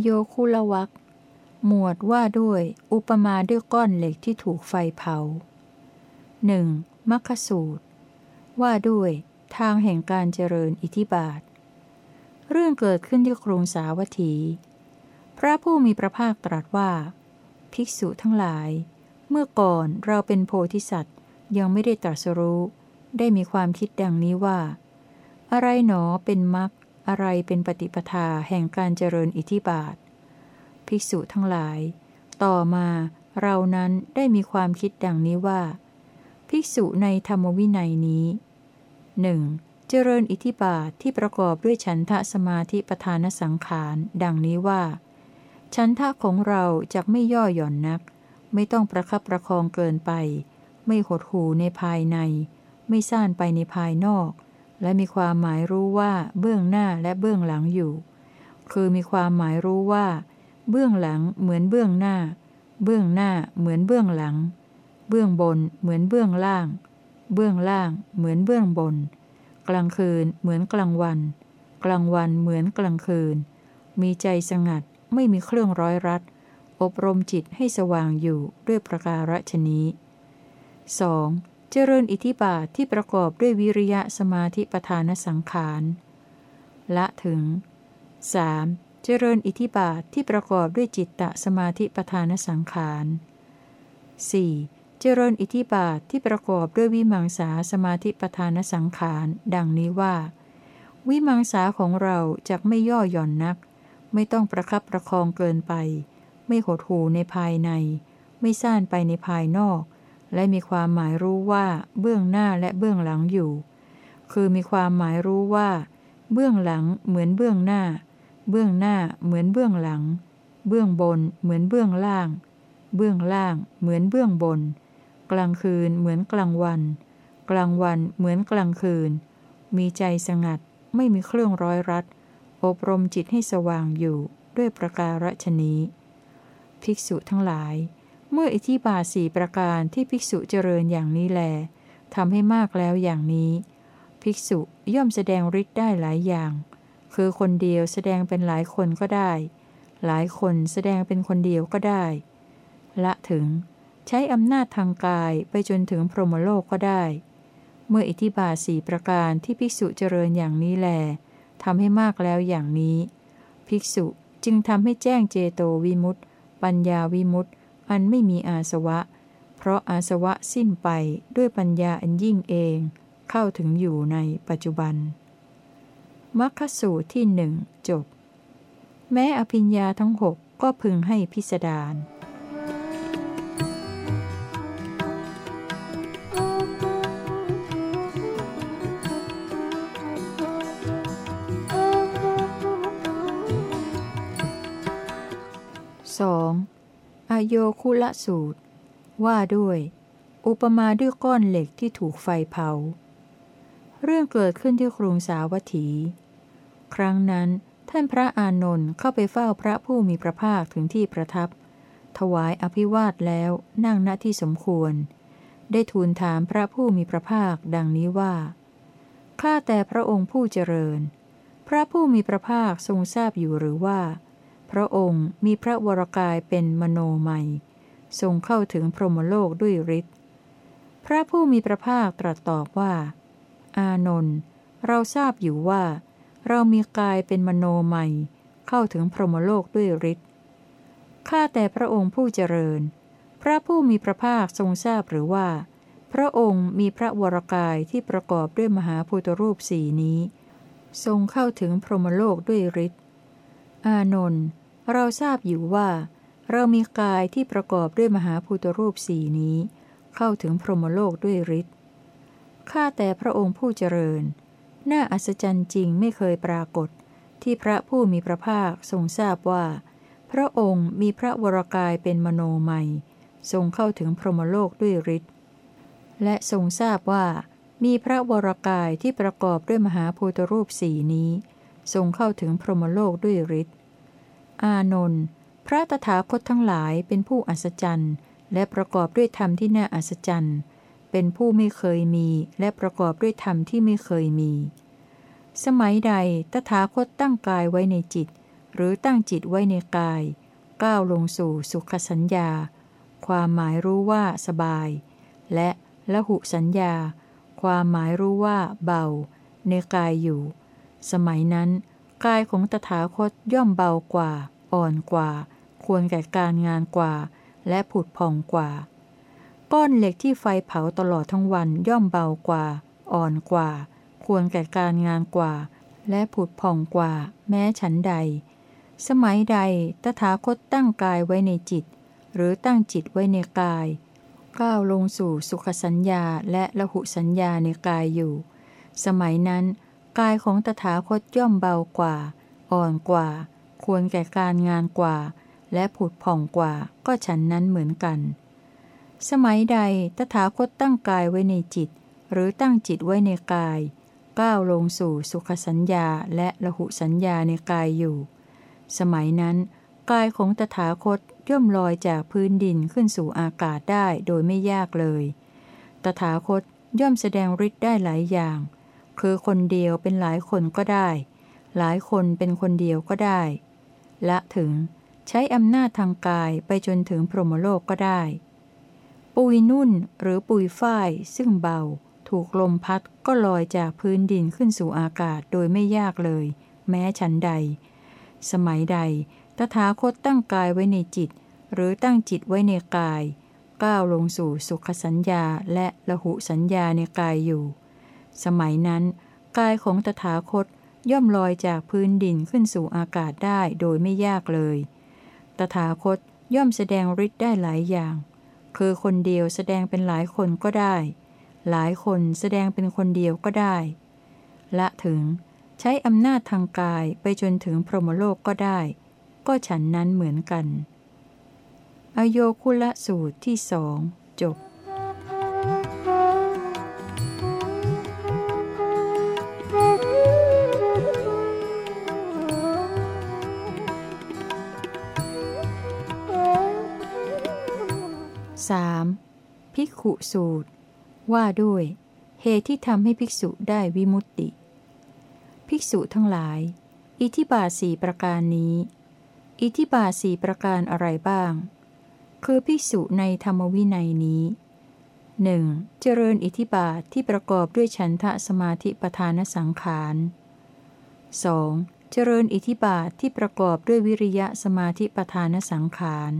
โยคุลวักหมวดว่าด้วยอุปมาด้วยก้อนเหล็กที่ถูกไฟเผา 1. มัคคสูตร ว่าด้วยทางแห่งการเจริญอิทิบาท เรื่องเกิดขึ้นที่กรุงสาวัตถี พระผู้มีพระภาคตรัสว่า ภิกษุทั้งหลาย เมื่อก่อนเราเป็นโพธิสัตว์ยังไม่ได้ตรัสรู้ ได้มีความคิดดังนี้ว่า อะไรหนอเป็นมรรค อะไรเป็นปฏิปทาแห่งการเจริญอิทิบาท ภิกษุทั้งหลาย ต่อมาเรานั้นได้มีความคิดดังนี้ว่า ภิกษุในธรรมวินัยนี้หนึ่งเจริญอิทิบาทที่ประกอบด้วยฉันทะสมาธิปทานสังขาร ดังนี้ว่า ฉันทะของเราจะไม่ย่อหย่อนนัก ไม่ต้องประคับประคองเกินไป ไม่หดหูในภายใน ไม่ซ่านไปในภายนอก และมีความหมายรู้ว่าเบื้องหน้าและเบื้องหลังอยู่ คือมีความหมายรู้ว่า เบื้องหลังเหมือนเบื้องหน้า เบื้องหน้าเหมือนเบื้องหลัง เบื้องบนเหมือนเบื้องล่าง เบื้องล่างเหมือนเบื้องบน กลางคืนเหมือนกลางวัน กลางวันเหมือนกลางคืน มีใจสงัดไม่มีเครื่องร้อยรัด อบรมจิตให้สว่างอยู่ด้วยประการฉนี้ 2. เจริญอิทิบาทที่ประกอบด้วยวิริยะสมาธิปทานสังขารละถึง 3. เจริญอิทิบาทที่ประกอบด้วยจิตตสมาธิปทานสังขาร 4. เจริญอิทิบาทที่ประกอบด้วยวิมังสาสมาธิปทานสังขาร ดังนี้ว่า วิมังสาของเราจะไม่ย่อหย่อนนัก ไม่ต้องประคับประคองเกินไป ไม่หดหูในภายใน ไม่ซ่านไปในภายนอก และมีความหมายรู้ว่าเบื้องหน้าและเบื้องหลังอยู่ คือมีความหมายรู้ว่า เบื้องหลังเหมือนเบื้องหน้า เบื้องหน้าเหมือนเบื้องหลัง เบื้องบนเหมือนเบื้องล่าง เบื้องล่างเหมือนเบื้องบน กลางคืนเหมือนกลางวัน กลางวันเหมือนกลางคืน มีใจสงัดไม่มีเครื่องร้อยรัด อบรมจิตให้สว่างอยู่ด้วยประการฉนี้ ภิกษุทั้งหลาย เมื่ออิทิบาสี่ประการที่ภิกษุเจริญอย่างนี้แลทำให้มากแล้วอย่างนี้ ภิกษุย่อมแสดงฤทธิ์ได้หลายอย่าง คือคนเดียวแสดงเป็นหลายคนก็ได้ หลายคนแสดงเป็นคนเดียวก็ได้ ละถึง ใช้อำนาจทางกายไปจนถึงพรหมโลกก็ได้ เมื่ออิทิบาสี่ประการที่ภิกษุเจริญอย่างนี้แลทำให้มากแล้วอย่างนี้ ภิกษุจึงทำให้แจ้งเจโตวิมุตติปัญญาวิมุตติ อันไม่มีอาสวะ เพราะอาสวะสิ้นไปด้วยปัญญาอันยิ่งเอง เข้าถึงอยู่ในปัจจุบันมัคคสูตรที่หนึ่งจบ แม้อภิญญาทั้งหกก็พึงให้พิสดารสอง อโยคุละสูตร ว่าด้วย อุปมาด้วยก้อนเหล็กที่ถูกไฟเผา เรื่องเกิดขึ้นที่กรุงสาวัตถี ครั้งนั้นท่านพระอานนท์เข้าไปเฝ้าพระผู้มีพระภาคถึงที่ประทับ ถวายอภิวาทแล้วนั่งณที่สมควร ได้ทูลถามพระผู้มีพระภาคดังนี้ว่า ข้าแต่พระองค์ผู้เจริญ พระผู้มีพระภาคทรงทราบอยู่หรือว่า พระองค์มีพระวรกายเป็นมโนใหม่ทรงเข้าถึงพรหมโลกด้วยฤทธิ์พระผู้มีพระภาคตรัสตอบว่า อานนท์เราทราบอยู่ว่า เรามีกายเป็นมโนใหม่เข้าถึงพรหมโลกด้วยฤทธิ์ข้าแต่พระองค์ผู้เจริญ พระผู้มีพระภาคทรงทราบหรือว่า พระองค์มีพระวรกายที่ประกอบด้วยมหาพุทรูปสีนี้ ทรงเข้าถึงพรหมโลกด้วยฤทธิ์อานนท์ เราทราบอยู่ว่า เรามีกายที่ประกอบด้วยมหาภูตรูปสี่นี้ เข้าถึงพรหมโลกด้วยฤทธิ์ข้าแต่พระองค์ผู้เจริญ น่าอัศจรรย์จริงไม่เคยปรากฏ ที่พระผู้มีพระภาคทรงทราบว่า พระองค์มีพระวรกายเป็นมโนใหม่ทรงเข้าถึงพรหมโลกด้วยฤทธิ์และทรงทราบว่า มีพระวรกายที่ประกอบด้วยมหาภูตรูปสี่นี้ ทรงเข้าถึงพรหมโลกด้วยฤทธิ์ อานนท์พระตถาคตทั้งหลายเป็นผู้อัศจรรย์ และประกอบด้วยธรรมที่น่าอัศจรรย์ เป็นผู้ไม่เคยมี และประกอบด้วยธรรมที่ไม่เคยมี สมัยใดตถาคตตั้งกายไว้ในจิต หรือตั้งจิตไว้ในกาย ก้าวลงสู่สุขสัญญา ความหมายรู้ว่าสบาย และละหุสัญญา ความหมายรู้ว่าเบา ในกายอยู่ สมัยนั้น กายของตถาคตย่อมเบากว่า อ่อนกว่า ควรแก่การงานกว่า และผุดผ่องกว่า ก้อนเหล็กที่ไฟเผาตลอดทั้งวันย่อมเบากว่า อ่อนกว่า ควรแก่การงานกว่า และผุดผ่องกว่า แม้ฉันใด สมัยใดตถาคตตั้งกายไว้ในจิต หรือตั้งจิตไว้ในกายก้าวลงสู่สุขสัญญาและละหุสัญญาในกายอยู่ สมัยนั้น กายของตถาคตย่อมเบากว่า อ่อนกว่า ควรแก่การงานกว่า และผุดผ่องกว่า ก็ฉันนั้นเหมือนกัน สมัยใดตถาคตตั้งกายไว้ในจิต หรือตั้งจิตไว้ในกาย ก้าวลงสู่สุขสัญญาและละหุสัญญาในกายอยู่ สมัยนั้น กายของตถาคตย่อมลอยจากพื้นดินขึ้นสู่อากาศได้โดยไม่ยากเลย ตถาคตย่อมแสดงฤทธิ์ได้หลายอย่าง คือคนเดียวเป็นหลายคนก็ได้ หลายคนเป็นคนเดียวก็ได้ ละถึงใช้อำนาจทางกายไปจนถึงพรหมโลกก็ได้ ปุยนุ่นหรือปุยฝ้ายซึ่งเบา ถูกลมพัดก็ลอยจากพื้นดินขึ้นสู่อากาศโดยไม่ยากเลย แม้ฉันใด สมัยใด ตถาคตตั้งกายไว้ในจิต หรือตั้งจิตไว้ในกาย ก้าวลงสู่สุขสัญญาและละหุสัญญาในกายอยู่ สมัยนั้น กายของตถาคตย่อมลอยจากพื้นดินขึ้นสู่อากาศได้โดยไม่ยากเลย ตถาคตย่อมแสดงฤทธิ์ได้หลายอย่าง คือคนเดียวแสดงเป็นหลายคนก็ได้ หลายคนแสดงเป็นคนเดียวก็ได้ ละถึงใช้อำนาจทางกายไปจนถึงพรหมโลกก็ได้ ก็ฉันนั้นเหมือนกัน อโยคุละสูตรที่สองจบ 3. ภิกขุสูตร ว่าด้วย เหตุที่ทำให้ภิกษุได้วิมุตติ ภิกษุทั้งหลาย อิทิบาสีประการนี้ อิทิบาสีประการอะไรบ้าง คือภิกษุในธรรมวินัยนี้หนึ่งเจริญอิทิบาทที่ประกอบด้วยฉันทะสมาธิประธานสังขาร 2. เจริญอิทิบาทที่ประกอบด้วยวิริยะสมาธิประธานสังขาร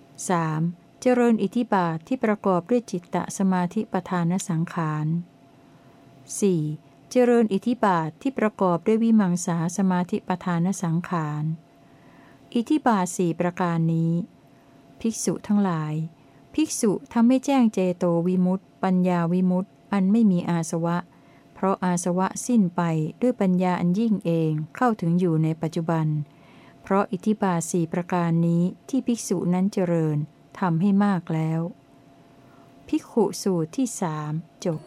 3. เจริญอิทิบาทที่ประกอบด้วยจิตตสมาธิประธานสังขาร 4. เจริญอิทิบาทที่ประกอบด้วยวิมังสาสมาธิประธานสังขาร อิทิบาทสี่ประการนี้ ภิกษุทั้งหลาย ภิกษุทำให้แจ้งเจโตวิมุตติปัญญาวิมุตติอันไม่มีอาสวะ เพราะอาสวะสิ้นไปด้วยปัญญาอันยิ่งเองเข้าถึงอยู่ในปัจจุบัน เพราะอิทิบาทสี่ประการนี้ที่ภิกษุนั้นเจริญ ทำให้มากแล้วภิกขุสูตรที่สามจบ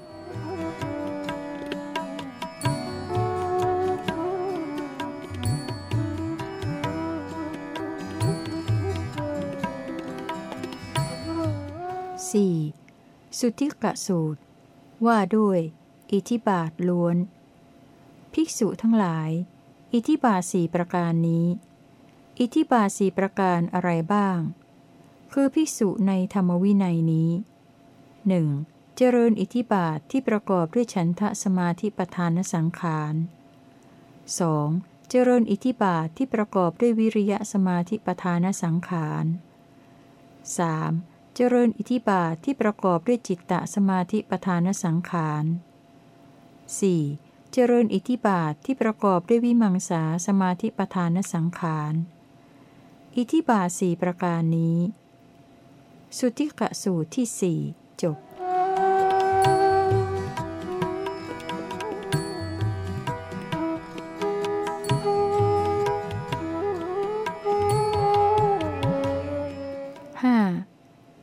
4. สุทธิกะสูตร ว่าด้วย อิทิบาทล้วน ภิกษุทั้งหลาย อิทิบาสี่ประการนี้ อิทิบาสี่ประการอะไรบ้าง คือภิกษุในธรรมวินัยนี้หนึ่งเจริญอิทิบาทที่ประกอบด้วยฉันทะสมาธิประธานสังขาร 2. เจริญอิทิบาทที่ประกอบด้วยวิริยะสมาธิประธานสังขาร 3. เจริญอิทิบาทที่ประกอบด้วยจิตตสมาธิประธานสังขาร 4. เจริญอิทิบาทที่ประกอบด้วยวิมังสาสมาธิประธานสังขาร อิทิบาทสี่ประการนี้ สุทธิกะสูตรที่สี่จบ 5.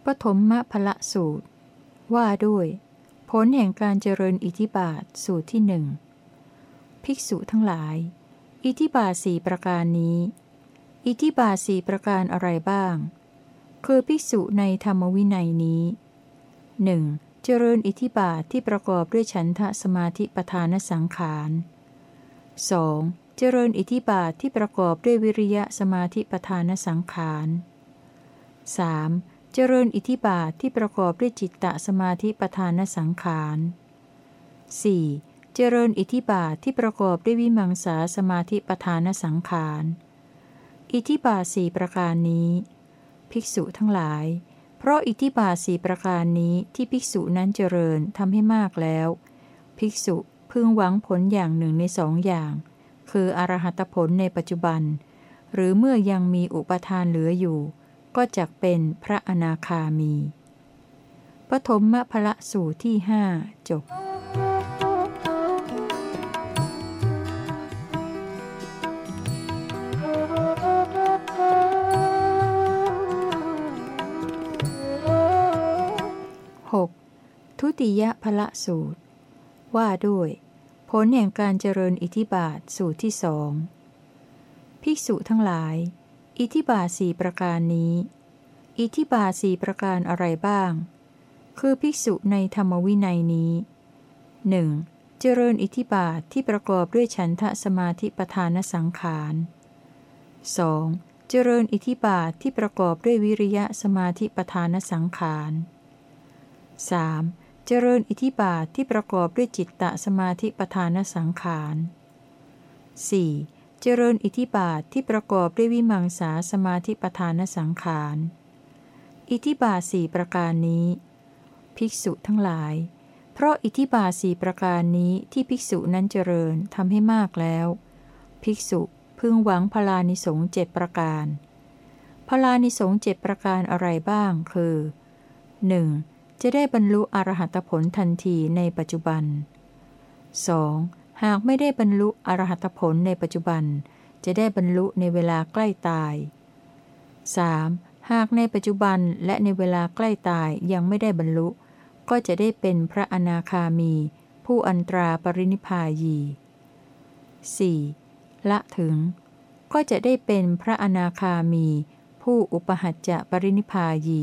ปฐมมพละสูตร ว่าด้วย ผลแห่งการเจริญอิทิบาทสูตรที่หนึ่งภิกษุทั้งหลาย อิทิบาทสี่ประการนี้ อิทิบาทสี่ประการอะไรบ้าง คือภิกษุในธรรมวินัยนี้หนึ่งเจริญอิทิบาทที่ประกอบด้วยฉันทะสมาธิประธานสังขาร 2. เจเจริญอิทธิบาทที่ประกอบด้วยวิริยะสมาธิประธานสังขาร 3. เจริญอิทธิบาทที่ประกอบด้วยจิตตสมาธิประธานสังขาร 4. เจริญอิทธิบาทที่ประกอบด้วยวิมังสาสมาธิประธานสังขาร อิทธิบาทสี่ประการนี้ ภิกษุทั้งหลาย เพราะอิทธิบาทสี่ประการนี้ที่ภิกษุนั้นเจริญทำให้มากแล้ว ภิกษุพึงหวังผลอย่างหนึ่งในสองอย่าง คืออรหัตผลในปัจจุบัน หรือเมื่อยังมีอุปทานเหลืออยู่ ก็จะเป็นพระอนาคามี ปฐมมพละสูตรที่หจบ ติยพละสูตร ว่าด้วย ผลแห่งการเจริญอิทธิบาทสูตรที่สองภิกษุทั้งหลาย อิทธิบาสี่ประการนี้ อิทธิบาสี่ประการอะไรบ้าง คือภิกษุในธรรมวินัยนี้หนึ่งเจริญอิทธิบาทที่ประกอบด้วยฉันทะสมาธิประธานสังขาร 2. เจริญอิทธิบาทที่ประกอบด้วยวิริยะสมาธิประธานสังขาร 3. เจริญอิทธิบาทที่ประกอบด้วยจิตตสมาธิประธานสังขาร 4. เจริญอิทธิบาทที่ประกอบด้วยวิมังสาสมาธิประธานสังขาร อิทธิบาทสี่ประการนี้ ภิกษุทั้งหลาย เพราะอิทธิบาทสี่ประการนี้ที่ภิกษุนั้นเจริญทำให้มากแล้ว ภิกษุพึงหวังพลานิสงเจ็ดประการพลานิสงเจ็ดประการอะไรบ้างคือ 1. จะได้บรรลุอรหัตผลทันทีในปัจจุบัน 2. หากไม่ได้บรรลุอรหัตผลในปัจจุบัน จะได้บรรลุในเวลาใกล้ตาย 3. หากในปัจจุบันและในเวลาใกล้ตายยังไม่ได้บรรลุ ก็จะได้เป็นพระอนาคามี ผู้อันตราปรินิพพายี 4. ละถึง ก็จะได้เป็นพระอนาคามี ผู้อุปหัจจะปรินิพพายี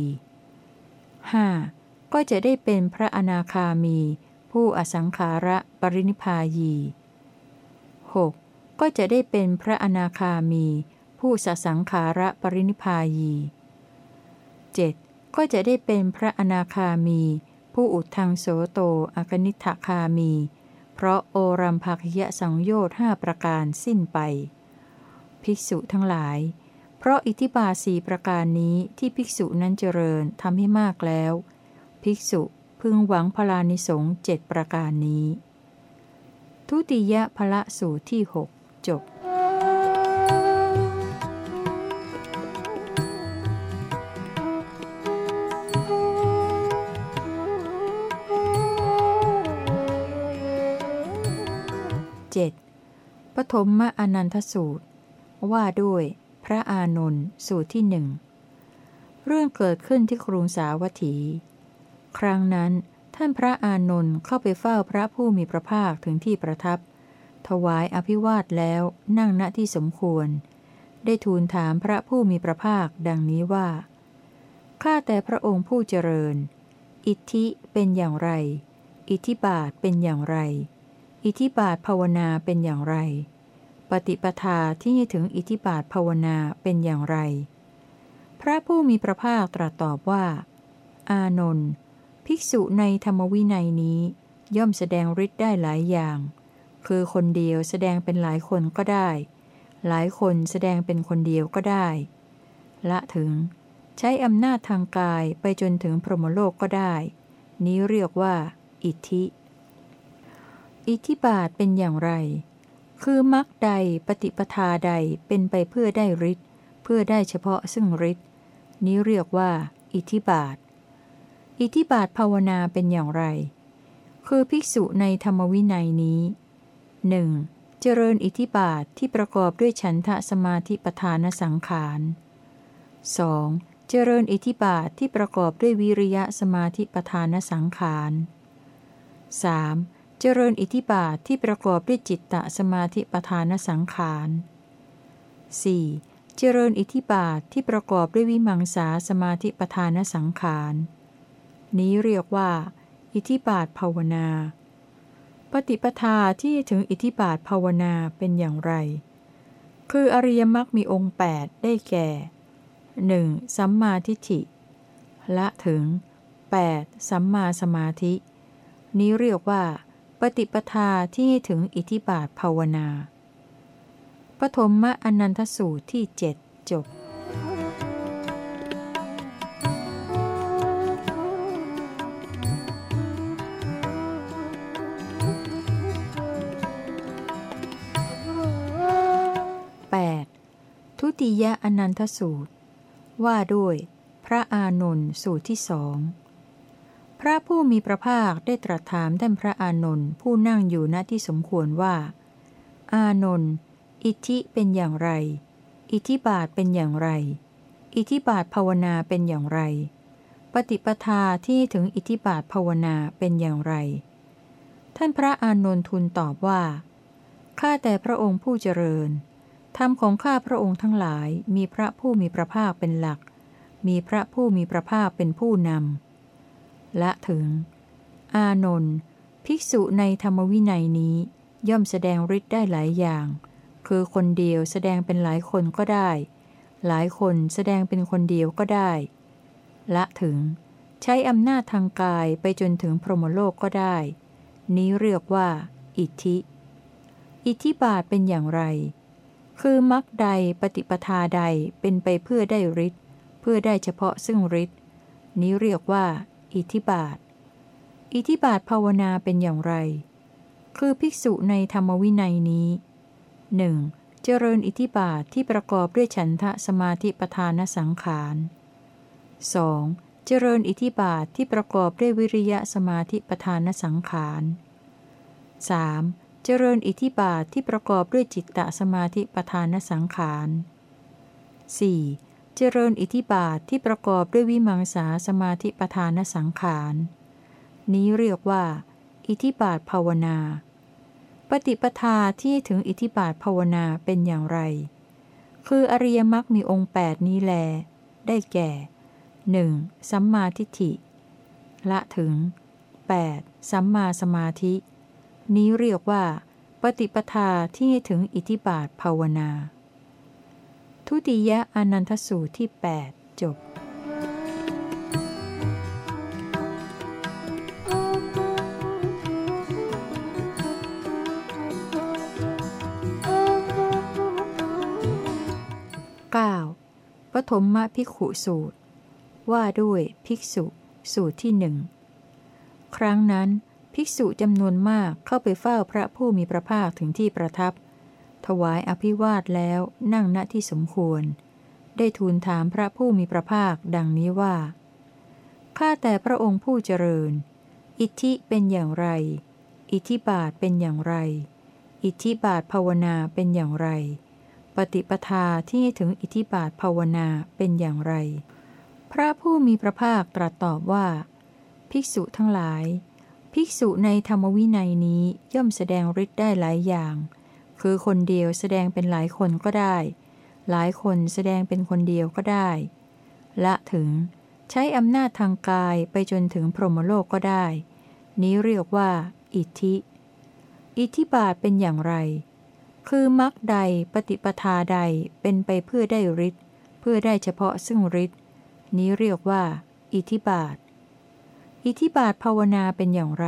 5. ก็จะได้เป็นพระอนาคามี ผู้อสังขาระปรินิพพายี 6. ก็จะได้เป็นพระอนาคามี ผู้สสังขาระปรินิพพายี 7. ก็จะได้เป็นพระอนาคามี ผู้อุทังโสโตอากนิทคามี เพราะโอรัมภคยะสังโยชน์ห้าประการสิ้นไป ภิกษุทั้งหลาย เพราะอิทิบาสีประการนี้ที่ภิกษุนั้นเจริญทำให้มากแล้ว ภิกษุพึงหวังพลานิสงเจ็ดประการนี้ ทุติยพละสูตรที่หกจบ 7. ปฐมมอนันทสูตร ว่าด้วย พระอานนท์สูตรที่หนึ่ง เรื่องเกิดขึ้นที่กรุงสาวัตถี ครั้งนั้น ท่านพระอานนท์เข้าไปเฝ้าพระผู้มีพระภาคถึงที่ประทับ ถวายอภิวาทแล้วนั่งณที่สมควร ได้ทูลถามพระผู้มีพระภาคดังนี้ว่า ข้าแต่พระองค์ผู้เจริญ อิทธิเป็นอย่างไร อิทธิบาทเป็นอย่างไร อิทธิบาทภาวนาเป็นอย่างไร ปฏิปทาที่ให้ถึงอิทธิบาทภาวนาเป็นอย่างไรพระผู้มีพระภาคตรัสตอบว่า อานนท์ ภิกษุในธรรมวินัยนี้ ย่อมแสดงฤทธิ์ได้หลายอย่าง คือคนเดียวแสดงเป็นหลายคนก็ได้ หลายคนแสดงเป็นคนเดียวก็ได้ ละถึง ใช้อำนาจทางกายไปจนถึงพรหมโลกก็ได้ นี้เรียกว่า อิทธิ อิทธิบาทเป็นอย่างไร คือมรรคใดปฏิปทาใดเป็นไปเพื่อได้ฤทธิ์เพื่อได้เฉพาะซึ่งฤทธิ์นี้เรียกว่า อิทธิบาท อิทธิบาทภาวนาเป็นอย่างไร คือภิกษุในธรรมวินัยนี้หนึ่งเจริญอิทธิบาทที่ประกอบด้วยฉันทะสมาธิปทานสังขาร 2. เจริญอิทธิบาทที่ประกอบด้วยวิริยะสมาธิปทานสังขาร 3. เจริญอิทธิบาทที่ประกอบด้วยจิตตะสมาธิปทานสังขาร 4. เจริญอิทธิบาทที่ประกอบด้วยวิมังสาสมาธิปทานสังขาร นี้เรียกว่า อิทธิบาทภาวนา ปฏิปทาที่ถึงอิทธิบาทภาวนาเป็นอย่างไร คืออริยมรรคมีองค์ 8 ได้แก่ 1. สัมมาทิฏฐิ ละถึง 8. สัมมาสมาธิ นี้เรียกว่า ปฏิปทาที่ถึงอิทธิบาทภาวนา ปฐมมะอนันทสูตรที่เจ็ดจบ ติยอนันทสูตร ว่าด้วย พระอานนท์สูตรที่สองพระผู้มีพระภาคได้ตรัสถามท่านพระอานนท์ผู้นั่งอยู่ณที่สมควรว่า อานนท์อิทธิเป็นอย่างไร อิทธิบาทเป็นอย่างไร อิทธิบาทภาวนาเป็นอย่างไร ปฏิปทาที่ถึงอิทธิบาทภาวนาเป็นอย่างไร ท่านพระอานนท์ทูลตอบว่าข้าแต่พระองค์ผู้เจริญ ธรรมของข้าพระองค์ทั้งหลายมีพระผู้มีพระภาคเป็นหลัก มีพระผู้มีพระภาคเป็นผู้นำ และถึง อานนท์ภิกษุในธรรมวินัยนี้ ย่อมแสดงฤทธิ์ได้หลายอย่าง คือคนเดียวแสดงเป็นหลายคนก็ได้ หลายคนแสดงเป็นคนเดียวก็ได้และถึง ใช้อำนาจทางกายไปจนถึงพรหมโลกก็ได้ นี้เรียกว่า อิทธิ อิทธิบาทเป็นอย่างไร คือมรรคใดปฏิปทาใดเป็นไปเพื่อได้ฤทธิ์เพื่อได้เฉพาะซึ่งฤทธิ์นี้เรียกว่า อิทธิบาท อิทธิบาทภาวนาเป็นอย่างไร คือภิกษุในธรรมวินัยนี้หนึ่งเจริญอิทธิบาทที่ประกอบด้วยฉันทะสมาธิปทานสังขาร 2. เจริญอิทธิบาทที่ประกอบด้วยวิริยะสมาธิปทานสังขาร 3. เจริญอิทธิบาทที่ประกอบด้วยจิตตสมาธิปทานสังขาร 4. เจริญอิทธิบาทที่ประกอบด้วยวิมังสาสมาธิปทานสังขาร นี้เรียกว่า อิทธิบาทภาวนา ปฏิปทาที่ถึงอิทธิบาทภาวนาเป็นอย่างไร คืออริยมรรคมีองค์ 8 นี้แล ได้แก่ 1. สัมมาทิฏฐิ ละถึง 8. สัมมาสมาธิ นี้เรียกว่า ปฏิปทาที่ถึงอิทธิบาทภาวนา ทุติยอนันทสูตรที่ 8 จบ 9. ปฐมมภิกขุสูตร ว่าด้วยภิกษุสูตรที่หนึ่ง ครั้งนั้น ภิกษุจำนวนมากเข้าไปเฝ้าพระผู้มีพระภาคถึงที่ประทับ ถวายอภิวาทแล้วนั่งณที่สมควร ได้ทูลถามพระผู้มีพระภาคดังนี้ว่า ข้าแต่พระองค์ผู้เจริญ อิทธิเป็นอย่างไร อิทธิบาทเป็นอย่างไร อิทธิบาทภาวนาเป็นอย่างไร ปฏิปทาที่ถึงอิทธิบาทภาวนาเป็นอย่างไร พระผู้มีพระภาคตรัสตอบว่า ภิกษุทั้งหลาย ภิกษุในธรรมวินัยนี้ย่อมแสดงฤทธิ์ได้หลายอย่าง คือคนเดียวแสดงเป็นหลายคนก็ได้ หลายคนแสดงเป็นคนเดียวก็ได้ ละถึง ใช้อำนาจทางกายไปจนถึงพรหมโลกก็ได้ นี้เรียกว่า อิทธิ อิทธิบาทเป็นอย่างไร คือมรรคใดปฏิปทาใดเป็นไปเพื่อได้ฤทธิ์เพื่อได้เฉพาะซึ่งฤทธิ์นี้เรียกว่า อิทธิบาท อิทธิบาทภาวนาเป็นอย่างไร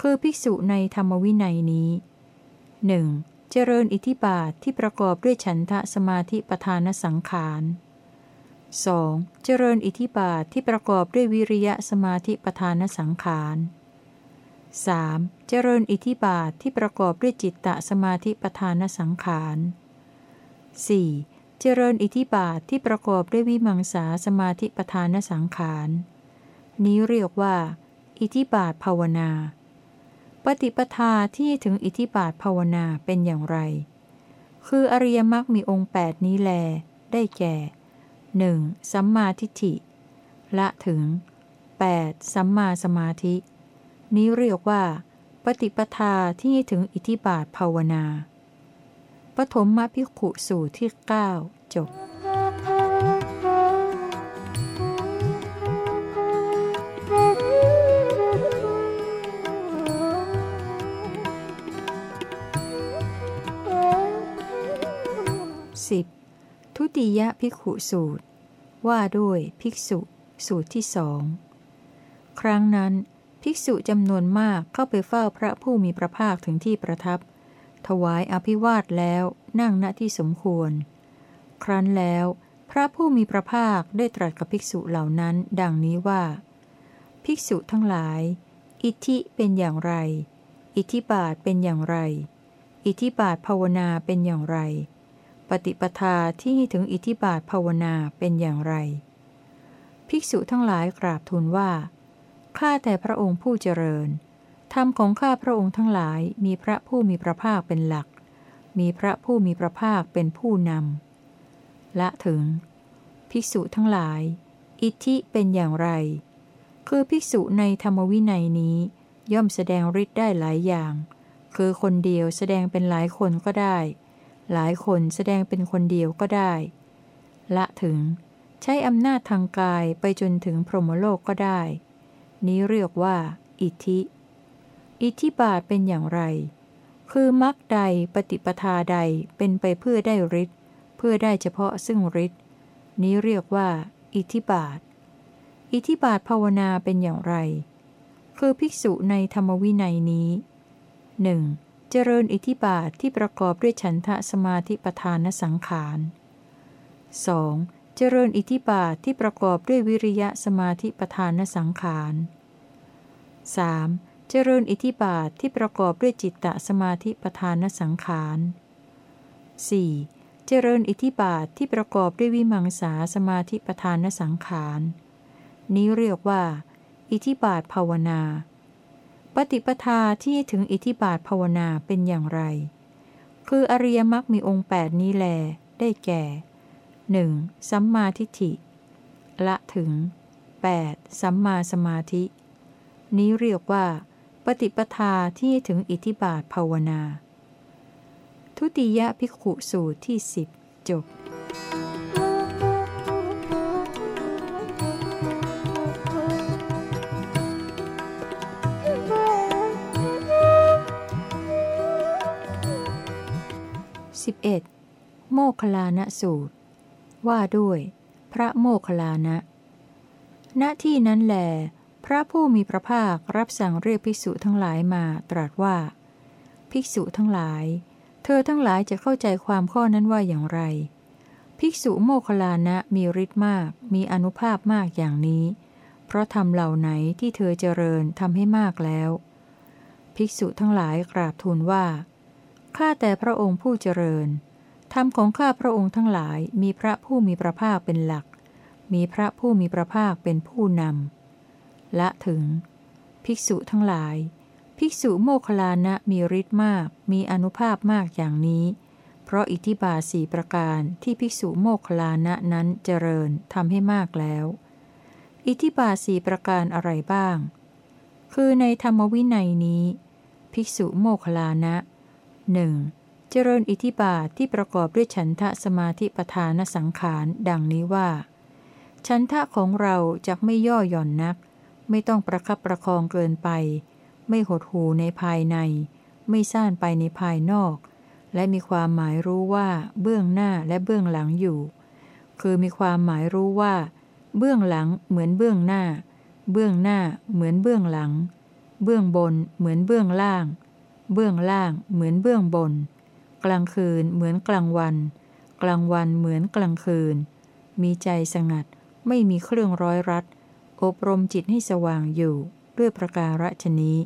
คือภิกษุในธรรมวินัยนี้หนึ่งเจริญอิทธิบาทที่ประกอบด้วยฉันทะสมาธิปทานสังขาร 2. เจริญอิทธิบาทที่ประกอบด้วยวิริยะสมาธิปทานสังขาร 3. เจริญอิทธิบาทที่ประกอบด้วยจิตตสมาธิปทานสังขาร 4. เจริญอิทธิบาทที่ประกอบด้วยวิมังสาสมาธิปทานสังขาร นี้เรียกว่า อิทธิบาทภาวนา ปฏิปทาที่ถึงอิทธิบาทภาวนาเป็นอย่างไร คืออริยมรรคมีองค์8นี้แล ได้แก่ 1. สัมมาทิฏฐิ ละถึง 8. สัมมาสมาธิ นี้เรียกว่า ปฏิปทาที่ถึงอิทธิบาทภาวนา ปฐมมภิกขุสูตรที่ 9 จบ 10. ทุติยภิกขุสูตร ว่าด้วยภิกษุสูตรที่สองครั้งนั้น ภิกษุจำนวนมากเข้าไปเฝ้าพระผู้มีพระภาคถึงที่ประทับ ถวายอภิวาทแล้วนั่งณที่สมควร ครั้นแล้ว พระผู้มีพระภาคได้ตรัสกับภิกษุเหล่านั้น ดังนี้ว่า ภิกษุทั้งหลาย อิทธิเป็นอย่างไร อิทธิบาทเป็นอย่างไร อิทธิบาทภาวนาเป็นอย่างไร ปฏิปทาที่ให้ถึงอิทธิบาทภาวนาเป็นอย่างไร ภิกษุทั้งหลายกราบทูลว่า ข้าแต่พระองค์ผู้เจริญ ธรรมของข้าพระองค์ทั้งหลายมีพระผู้มีพระภาคเป็นหลัก มีพระผู้มีพระภาคเป็นผู้นำ ละถึง ภิกษุทั้งหลาย อิทธิเป็นอย่างไร คือภิกษุในธรรมวินัยนี้ ย่อมแสดงฤทธิ์ได้หลายอย่าง คือคนเดียวแสดงเป็นหลายคนก็ได้ หลายคนแสดงเป็นคนเดียวก็ได้ ละถึง ใช้อำนาจทางกายไปจนถึงพรหมโลกก็ได้ นี้เรียกว่า อิทธิ อิทธิบาทเป็นอย่างไร คือมรรคใดปฏิปทาใดเป็นไปเพื่อได้ฤทธิ์เพื่อได้เฉพาะซึ่งฤทธิ์นี้เรียกว่า อิทธิบาท อิทธิบาทภาวนาเป็นอย่างไร คือภิกษุในธรรมวินัยนี้หนึ่ง เจริญอิทธิบาทที่ประกอบด้วยฉันทะสมาธิปทานสังขาร 2. เจริญอิทธิบาทที่ประกอบด้วยวิริยะสมาธิปทานสังขาร 3. เจริญอิทธิบาทที่ประกอบด้วยจิตตสมาธิปทานสังขาร 4. เจริญอิทธิบาทที่ประกอบด้วยวิมังสาสมาธิปทานสังขาร นี้เรียกว่า อิทธิบาทภาวนา ฏิปทาที่ถึงอิทธิบาทภาวนาเป็นอย่างไร คืออริยมรรคมีองค์แปดนี้แล ได้แก่หนึ่งสัมมาทิฏฐิ ละถึง 8. สัมมาสมาธิ นี้เรียกว่า ปฏิปทาที่ถึงอิทธิบาทภาวนา ทุติยภิกขุสูตรที่สิบจบ สิบเอ็ดโมคลานะสูตร ว่าด้วย พระโมคลานะ ณที่นั้นแล พระผู้มีพระภาครับสั่งเรียกภิกษุทั้งหลายมาตรัสว่า ภิกษุทั้งหลาย เธอทั้งหลายจะเข้าใจความข้อนั้นว่าอย่างไร ภิกษุโมคลานะมีฤทธิ์มาก มีอนุภาพมากอย่างนี้ เพราะทำเหล่าไหนที่เธอเจริญทำให้มากแล้ว ภิกษุทั้งหลายกราบทูลว่า ข้าแต่พระองค์ผู้เจริญ ธรรมของข้าพระองค์ทั้งหลายมีพระผู้มีพระภาคเป็นหลัก มีพระผู้มีพระภาคเป็นผู้นำละถึง ภิกษุทั้งหลาย ภิกษุโมคลานะมีฤทธิ์มาก มีอนุภาพมากอย่างนี้ เพราะอิทธิบาสีประการที่ภิกษุโมคลานะนั้นเจริญทำให้มากแล้ว อิทธิบาสีประการอะไรบ้าง คือในธรรมวินัยนี้ ภิกษุโมคลานะ หนึ่งเจริญอิทธิบาทที่ประกอบด้วยฉันทะสมาธิปทานสังขาร ดังนี้ว่า ฉันทะของเราจะไม่ย่อหย่อนนัก ไม่ต้องประคับประคองเกินไป ไม่หดหูในภายใน ไม่ซ่านไปในภายนอก และมีความหมายรู้ว่าเบื้องหน้าและเบื้องหลังอยู่ คือมีความหมายรู้ว่า เบื้องหลังเหมือนเบื้องหน้า เบื้องหน้าเหมือนเบื้องหลัง เบื้องบนเหมือนเบื้องล่าง เบื้องล่างเหมือนเบื้องบน กลางคืนเหมือนกลางวัน กลางวันเหมือนกลางคืน มีใจสงัดไม่มีเครื่องร้อยรัด อบรมจิตให้สว่างอยู่ด้วยประการฉนี้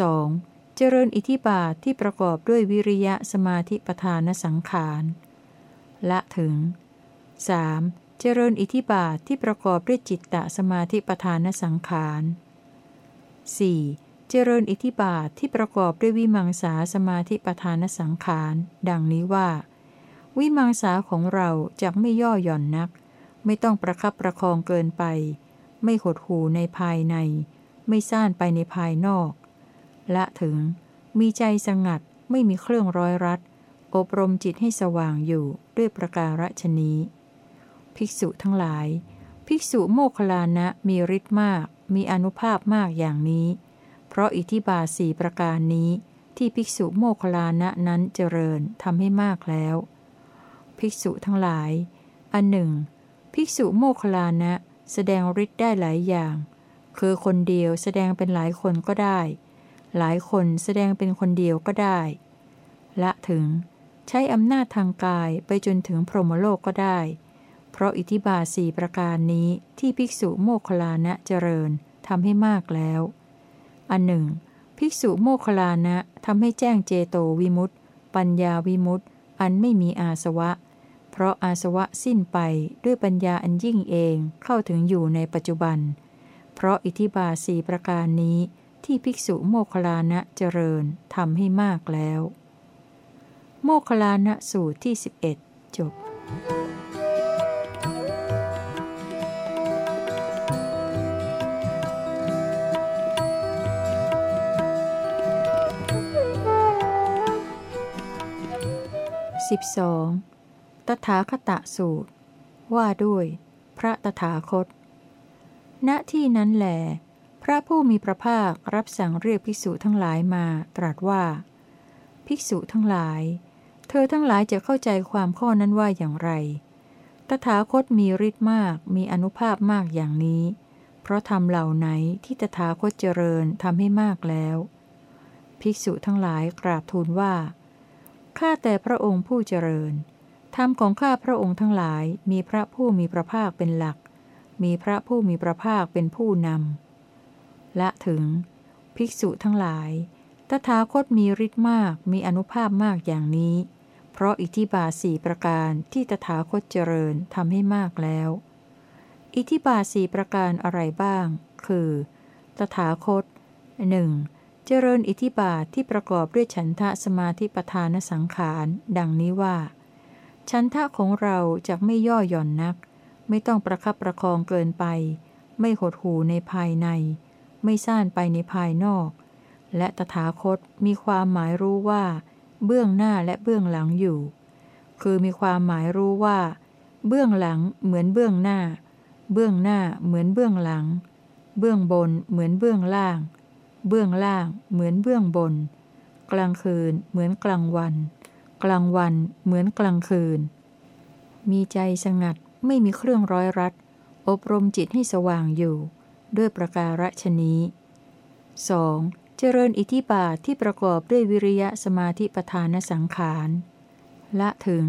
2. เจริญอิทิบาทที่ประกอบด้วยวิริยะสมาธิปทานสังขาร ละถึง 3. เจริญอิทิบาทที่ประกอบด้วยจิตตสมาธิปทานสังขาร 4. เจริญอิทธิบาทที่ประกอบด้วยวิมังสาสมาธิปทานสังขาร ดังนี้ว่า วิมังสาของเราจะไม่ย่อหย่อนนัก ไม่ต้องประคับประคองเกินไป ไม่หดหูในภายใน ไม่ซ่านไปในภายนอก ละถึง มีใจสงัดไม่มีเครื่องร้อยรัด อบรมจิตให้สว่างอยู่ด้วยประการฉนี้ภิกษุทั้งหลาย ภิกษุโมคลานะมีฤทธิ์มาก มีอนุภาพมากอย่างนี้ เพราะอิทธิบาสีประการนี้ที่ภิกษุโมคลานะนั้นเจริญทำให้มากแล้ว ภิกษุทั้งหลาย อันหนึ่ง ภิกษุโมคลานะแสดงฤทธิ์ได้หลายอย่าง คือคนเดียวแสดงเป็นหลายคนก็ได้ หลายคนแสดงเป็นคนเดียวก็ได้ ละถึง ใช้อำนาจทางกายไปจนถึงพรหมโลกก็ได้ เพราะอิทธิบาสีประการนี้ที่ภิกษุโมคลานะเจริญทำให้มากแล้ว อันหนึ่ง ภิกษุโมคลานะทำให้แจ้งเจโตวิมุตติปัญญาวิมุตติอันไม่มีอาสวะ เพราะอาสวะสิ้นไปด้วยปัญญาอันยิ่งเองเข้าถึงอยู่ในปัจจุบัน เพราะอิทิบาสีประการนี้ที่ภิกษุโมคลานะเจริญทำให้มากแล้ว โมคลานะสูตรที่ 11 จบ 12. ตถาคตะสูตร ว่าด้วย พระตถาคต ณที่นั้นแหลพระผู้มีพระภาครับสั่งเรียกภิกษุทั้งหลายมาตรัสว่า ภิกษุทั้งหลาย เธอทั้งหลายจะเข้าใจความข้อนั้นว่าอย่างไร ตถาคตมีฤทธิ์มากมีอนุภาพมากอย่างนี้ เพราะทำเหล่าไหนที่ตถาคตเจริญทำให้มากแล้ว ภิกษุทั้งหลายกราบทูลว่า ข้าแต่พระองค์ผู้เจริญ ธรรมของข้าพระองค์ทั้งหลายมีพระผู้มีพระภาคเป็นหลัก มีพระผู้มีพระภาคเป็นผู้นำ และถึง ภิกษุทั้งหลาย ตถาคตมีฤทธิ์มาก มีอนุภาพมากอย่างนี้ เพราะอิทธิบาสีประการที่ตถาคตเจริญทำให้มากแล้ว อิทธิบาสีประการอะไรบ้าง คือ ตถาคตหนึ่ง เจริญอิทิบาทที่ประกอบด้วยฉันทะสมาธิปทานสังขาร ดังนี้ว่า ฉันทะของเราจะไม่ย่อหย่อนนัก ไม่ต้องประคับประคองเกินไป ไม่หดหูในภายใน ไม่ซ่านไปในภายนอก และตถาคตมีความหมายรู้ว่า เบื้องหน้าและเบื้องหลังอยู่ คือมีความหมายรู้ว่า เบื้องหลังเหมือนเบื้องหน้า เบื้องหน้าเหมือนเบื้องหลัง เบื้องบนเหมือนเบื้องล่าง เบื้องล่างเหมือนเบื้องบน กลางคืนเหมือนกลางวัน กลางวันเหมือนกลางคืน มีใจสงัดไม่มีเครื่องร้อยรัด อบรมจิตให้สว่างอยู่ ด้วยประการฉนี้ 2. เจริญอิทธิบาทที่ประกอบด้วยวิริยะสมาธิปทานสังขาร ละถึง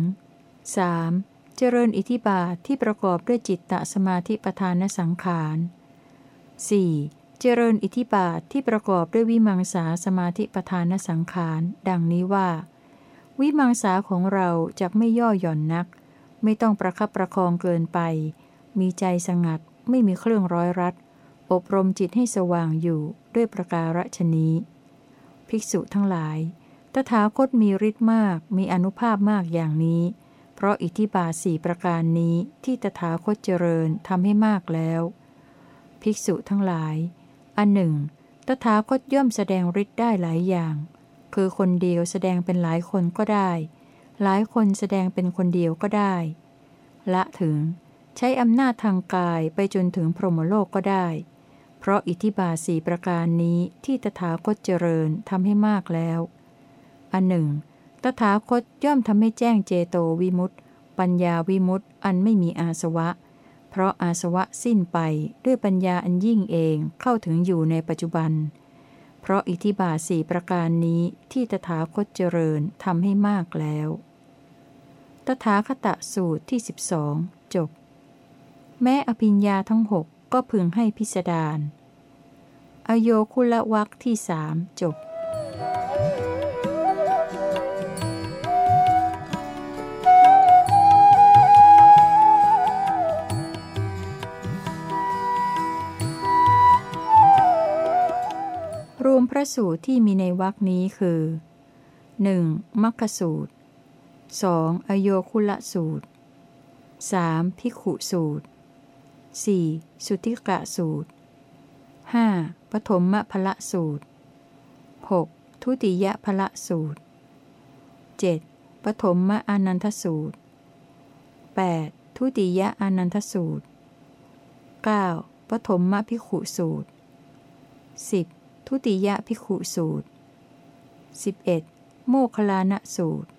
3. เจริญอิทธิบาทที่ประกอบด้วยจิตตสมาธิปทานสังขาร 4. เจริญอิทิบาทที่ประกอบด้วยวิมังสาสมาธิปทานสังขาร ดังนี้ว่า วิมังสาของเราจะไม่ย่อหย่อนนัก ไม่ต้องประคับประคองเกินไป มีใจสงัดไม่มีเครื่องร้อยรัด อบรมจิตให้สว่างอยู่ด้วยประการฉนี้ ภิกษุทั้งหลาย ตถาคตมีฤทธิ์มาก มีอนุภาพมากอย่างนี้ เพราะอิทธิบาทสี่ประการนี้ที่ตถาคตเจริญทำให้มากแล้ว ภิกษุทั้งหลาย อันหนึ่ง ตถาคตย่อมแสดงฤทธิ์ได้หลายอย่าง คือคนเดียวแสดงเป็นหลายคนก็ได้ หลายคนแสดงเป็นคนเดียวก็ได้ ละถึง ใช้อำนาจทางกายไปจนถึงพรหมโลกก็ได้ เพราะอิทธิบาสีประการนี้ที่ตถาคตเจริญทำให้มากแล้ว อันหนึ่ง ตถาคตย่อมทำให้แจ้งเจโตวิมุตติปัญญาวิมุตติอันไม่มีอาสวะ เพราะอาสวะสิ้นไปด้วยปัญญาอันยิ่งเองเข้าถึงอยู่ในปัจจุบัน เพราะอิทธิบาสี่ประการนี้ที่ตถาคตเจริญทำให้มากแล้ว ตถาคตสูตรที่ 12 จบ แม้อภิญญาทั้งหกก็พึงให้พิสดารอโยคุละวักที่สามจบ รวมพระสูตรที่มีในวรคนี้คือ 1. มัคคสูตร 2. อโยคุละสูตร 3. พิขุสูตร 4. สุติกะสูตร 5. ปฐมมะพละสูตร 6. ทุติยพละสูตร 7. ปฐมมะอานันทสูตร 8. ทุติยอานันทสูตร 9. ปฐมมะพิขุสูตร 10. ทุติยพิขุสูตร 11. โมคลานะสูตร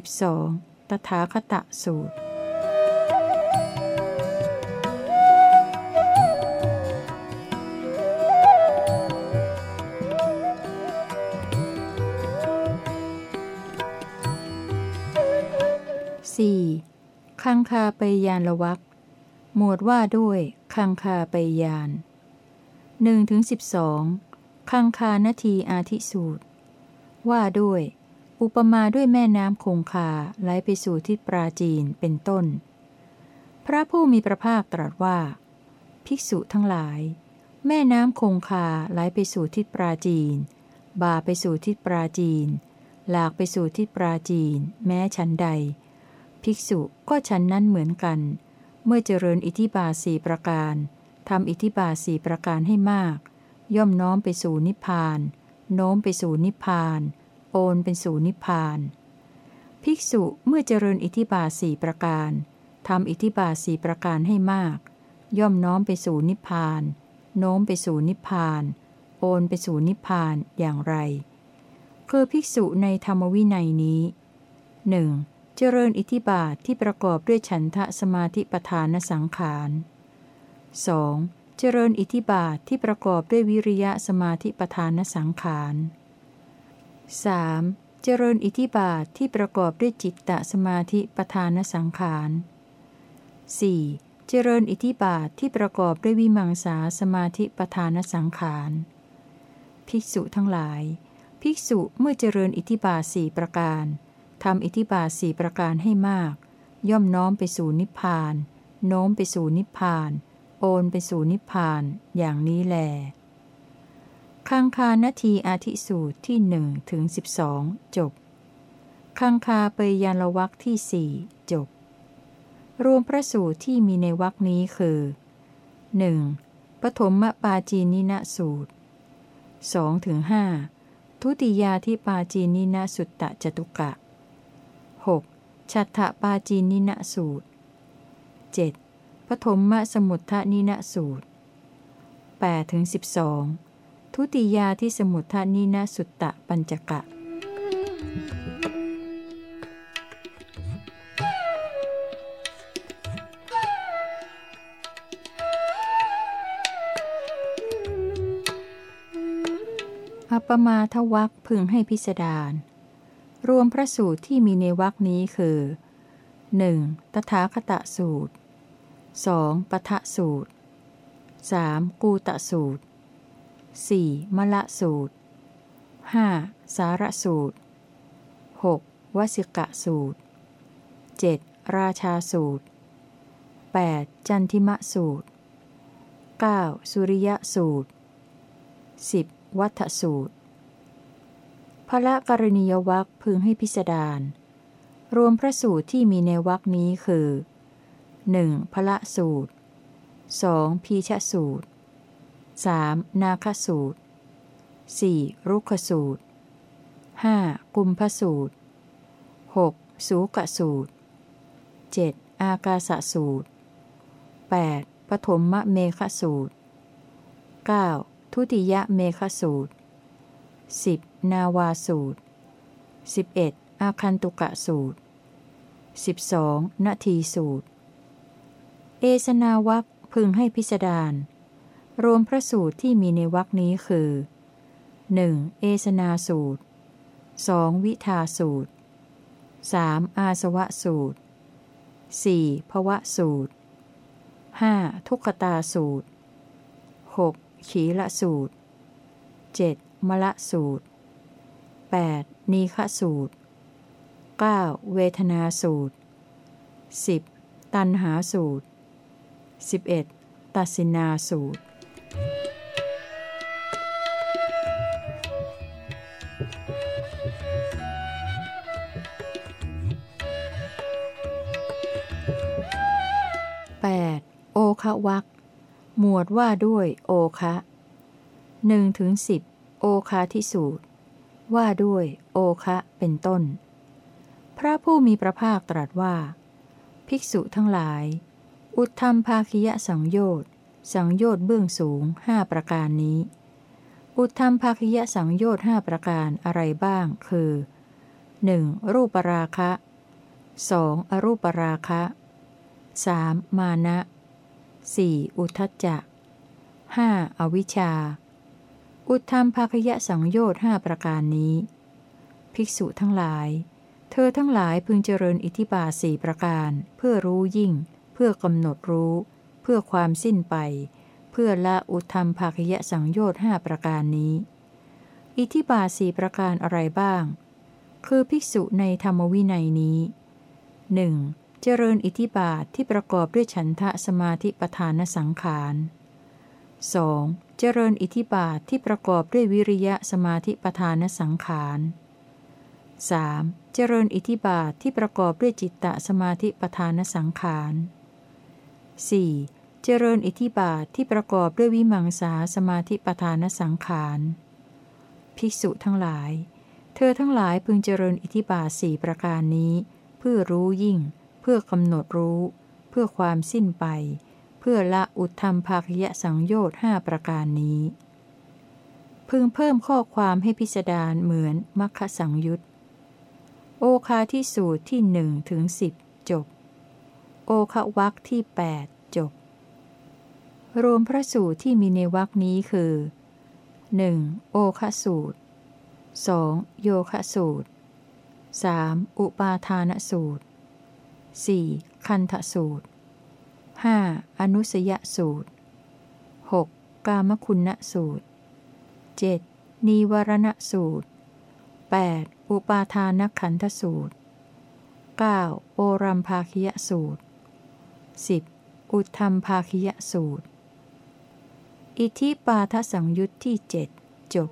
12. ตตถาคตะสูตร 4. คังคาไปยานละวักหมวดว่าด้วยคังคาไปยาน หนึ่งถึงสิบสองคังคานาทีอาทิสูตร ว่าด้วย อุปมาด้วยแม่น้ำคงคาไหลไปสู่ทิศปราจีนเป็นต้น พระผู้มีพระภาคตรัสว่า ภิกษุทั้งหลาย แม่น้ำคงคาไหลไปสู่ทิศปราจีน บาไปสู่ทิศปราจีน หลากไปสู่ทิศปราจีน แม้ชั้นใด ภิกษุก็ชั้นนั้นเหมือนกัน เมื่อเจริญอิทิบาสีประการ ทำอิทิบาสีประการให้มาก ย่อมน้อมไปสู่นิพพาน โน้มไปสู่นิพพาน โอนเป็นสู่นิพพาน ภิกษุเมื่อเจริญอิทิบาสีประการทำอิทิบาสีประการให้มาก ย่อมน้อมไปสู่นิพพาน โน้มไปสู่นิพพาน โอนไปสู่นิพพานอย่างไร คือภิกษุในธรรมวินัยนี้หนึ่งเจริญอิทิบาทที่ประกอบด้วยฉันทะสมาธิปทานสังขาร 2. เจริญอิทิบาทที่ประกอบด้วยวิริยะสมาธิปทานสังขาร 3. เจริญอิทิบาทที่ประกอบด้วยจิตตสมาธิปทานสังขาร 4. เจริญอิทิบาทที่ประกอบด้วยวิมังสาสมาธิปทานสังขาร ภิกษุทั้งหลาย ภิกษุเมื่อเจริญอิทิบาทสี่ประการทำอิทิบาทสี่ประการให้มาก ย่อมน้อมไปสู่นิพพาน โน้มไปสู่นิพพาน โอนไปสู่นิพพานอย่างนี้แลคังคานาทีอาทิสูตรที่หนึ่งถึงสิบสองจบคังคาเปยานละวักที่สี่จบ รวมพระสูตรที่มีในวักนี้คือ 1. ปฐมปาจีนินะสูตร 2-5ทุติยาที่ปาจีนินะสุตตะจตุกะ 6. ชัตถปาจีนินะสูตร 7. ฐมมสมุทธนินะสูตร8ถึง12 ทุติยาที่สมุทธนินะสุตตะปัญจกะ อัปมาทวักพึงให้พิสดารรวมพระสูตรที่มีในวรคนี้คือ 1. ตถาคตสูตร 2. ปทะสูตร 3. กูตะสูตร 4. มละสูตร 5. สารสูตร 6. วสิกะสูตร 7. ราชาสูตร 8. จันทิมะสูตร 9. สุริยสูตร 10. วัฏสูตรพระกรณียวัคพึงให้พิสดารรวมพระสูตรที่มีในวัคนี้คือ 1. พระสูตร 2. พีชสูตร 3. นาคสูตร 4. รุกสูตร 5. กุมพสูตร 6. สูกสูตร 7. อากาสสูตร 8. ปฐมมะเมฆสูตร 9. ทุติยเมฆสูตร 10. นาวาสูตร 11. อาคันตุกะสูตร 12. นาทีสูตร เอสนาวัคพึงให้พิสดารรวมพระสูตรที่มีในวัคนี้คือ 1. เอสนาสูตร 2. วิทาสูตร 3. อาสวะสูตร 4. ภวะสูตร 5. ทุกขตาสูตร 6. ขีละสูตร 7. มละสูตร 8. นีฆสูตร 9. เวทนาสูตร 10. ตันหาสูตร 11. ตัสินาสูตร 8. โอคะวักหมวดว่าด้วยโอคะหนึ่งถึงสิบโอคาทิสูตร ว่าด้วยโอคะเป็นต้น พระผู้มีพระภาคตรัสว่า ภิกษุทั้งหลาย อุทธรรมภาคิยสังโยชน์สังโยชน์เบื้องสูงห้าประการนี้ อุทธรรมภาคิยสังโยชน์ห้าประการอะไรบ้าง คือ 1. รูปราคะ 2. อรูปราคะ 3. มานะ 4. อุทจจะ 5. อวิชชา อุทธรรมภาคยะสังโยชน์หประการนี้ ภิกษุทั้งหลาย เธอทั้งหลายพึงเจริญอิทธิบาสี่ประการ เพื่อรู้ยิ่ง เพื่อกำหนดรู้ เพื่อความสิ้นไป เพื่อละอุทธรรมภาคยะสังโยชน์หประการนี้ อิทธิบาสีประการอะไรบ้าง คือภิกษุในธรรมวินัยนี้หนึ่งเจริญอิทธิบาทที่ประกอบด้วยฉันทะสมาธิปทานสังขาร 2. เจริญอิทธิบาทที่ประกอบด้วยวิริยะสมาธิปทานสังขาร 3. เจริญอิทธิบาทที่ประกอบด้วยจิตตสมาธิปทานสังขาร 4. เจริญอิทธิบาทที่ประกอบด้วยวิมังสาสมาธิปทานสังขาร ภิกษุทั้งหลาย เธอทั้งหลายพึงเจริญอิทธิบาทสี่ประการนี้ เพื่อรู้ยิ่ง เพื่อกำหนดรู้ เพื่อความสิ้นไป เพื่อละอุทธรรมภาคยะสังโยชน์หประการนี้ พึงเพิ่มข้อความให้พิสดารเหมือนมัคคสังยุตโอคาที่สูตรที่หนึ่งถึงสิบจบ โอควักที่แปด รวมพระสูตรที่มีในวักนี้คือ 1. โอคะสูตร 2. โยคะสูตร 3. อุปาทานสูตร 4. คันทสูตร 5. อนุสยสูตร 6. กามคุณสูตร 7. นีวรณสูตร 8. อุปาทานขันธสูตร 9. โอรัมภาคิยสูตร 10. อุทธรรมภาคิยสูตร อิทิปาทสังยุตที่เจ็ดจบ